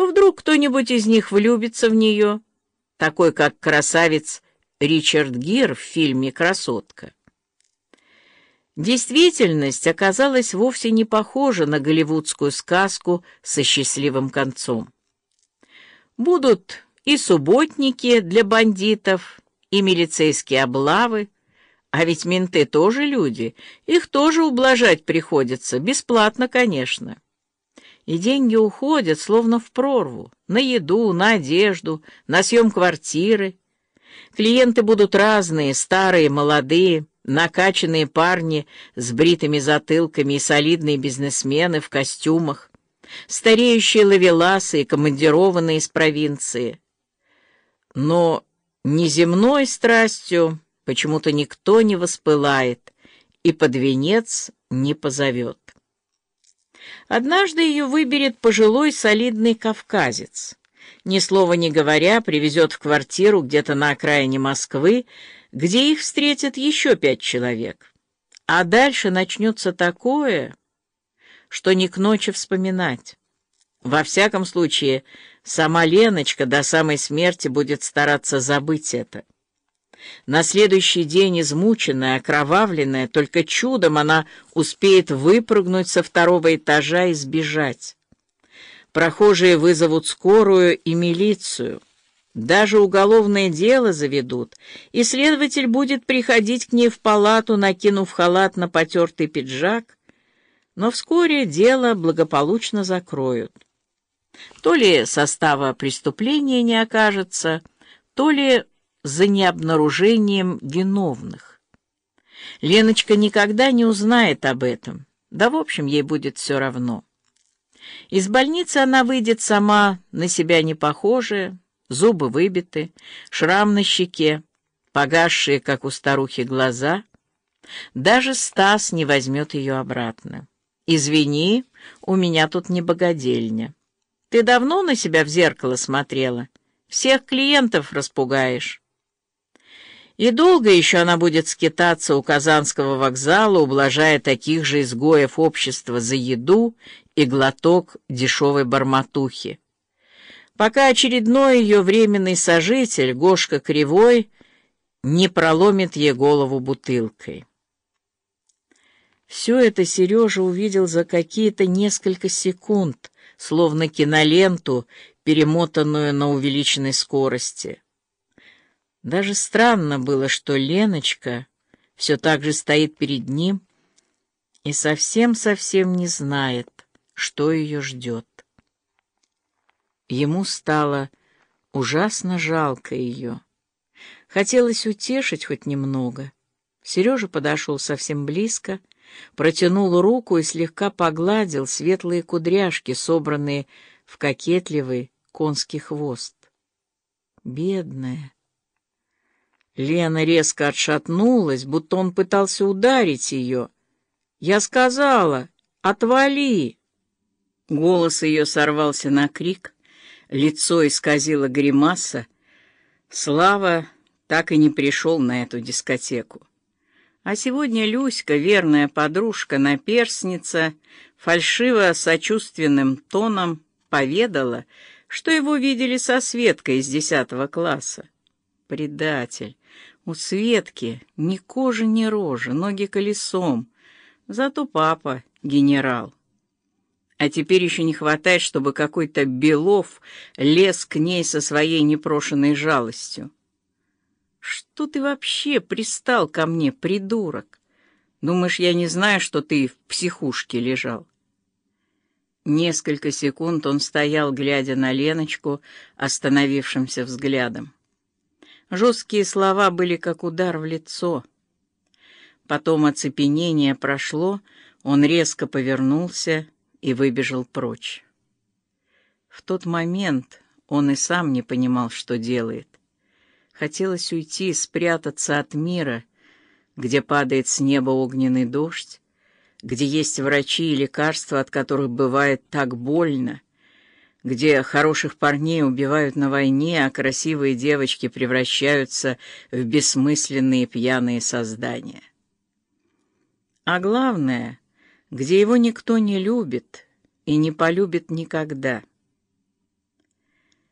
то вдруг кто-нибудь из них влюбится в нее, такой как красавец Ричард Гир в фильме «Красотка». Действительность оказалась вовсе не похожа на голливудскую сказку со счастливым концом. Будут и субботники для бандитов, и милицейские облавы, а ведь менты тоже люди, их тоже ублажать приходится, бесплатно, конечно. И деньги уходят, словно в прорву, на еду, на одежду, на съем квартиры. Клиенты будут разные, старые, молодые, накачанные парни с бритыми затылками и солидные бизнесмены в костюмах, стареющие лавеласы и командированные из провинции. Но неземной страстью почему-то никто не воспылает и под венец не позовет. Однажды ее выберет пожилой солидный кавказец. Ни слова не говоря, привезет в квартиру где-то на окраине Москвы, где их встретят еще пять человек. А дальше начнется такое, что не к ночи вспоминать. Во всяком случае, сама Леночка до самой смерти будет стараться забыть это. На следующий день, измученная, окровавленная, только чудом она успеет выпрыгнуть со второго этажа и сбежать. Прохожие вызовут скорую и милицию. Даже уголовное дело заведут, и следователь будет приходить к ней в палату, накинув халат на потертый пиджак, но вскоре дело благополучно закроют. То ли состава преступления не окажется, то ли за необнаружением виновных. Леночка никогда не узнает об этом, да, в общем, ей будет все равно. Из больницы она выйдет сама, на себя не похожая, зубы выбиты, шрам на щеке, погасшие, как у старухи, глаза. Даже Стас не возьмет ее обратно. «Извини, у меня тут не богадельня. Ты давно на себя в зеркало смотрела? Всех клиентов распугаешь». И долго еще она будет скитаться у Казанского вокзала, ублажая таких же изгоев общества за еду и глоток дешевой барматухи. Пока очередной ее временный сожитель, Гошка Кривой, не проломит ей голову бутылкой. Все это Сережа увидел за какие-то несколько секунд, словно киноленту, перемотанную на увеличенной скорости. Даже странно было, что Леночка все так же стоит перед ним и совсем-совсем не знает, что ее ждет. Ему стало ужасно жалко ее. Хотелось утешить хоть немного. Сережа подошел совсем близко, протянул руку и слегка погладил светлые кудряшки, собранные в кокетливый конский хвост. Бедная! Лена резко отшатнулась, будто он пытался ударить ее. «Я сказала, отвали!» Голос ее сорвался на крик, лицо исказило гримаса. Слава так и не пришел на эту дискотеку. А сегодня Люська, верная подружка, наперсница, фальшиво сочувственным тоном поведала, что его видели со Светкой из десятого класса. Предатель. У Светки ни кожи, ни рожи, ноги колесом. Зато папа — генерал. А теперь еще не хватает, чтобы какой-то Белов лез к ней со своей непрошенной жалостью. Что ты вообще пристал ко мне, придурок? Думаешь, я не знаю, что ты в психушке лежал? Несколько секунд он стоял, глядя на Леночку остановившимся взглядом. Жесткие слова были как удар в лицо. Потом оцепенение прошло, он резко повернулся и выбежал прочь. В тот момент он и сам не понимал, что делает. Хотелось уйти, спрятаться от мира, где падает с неба огненный дождь, где есть врачи и лекарства, от которых бывает так больно, где хороших парней убивают на войне, а красивые девочки превращаются в бессмысленные пьяные создания. А главное, где его никто не любит и не полюбит никогда —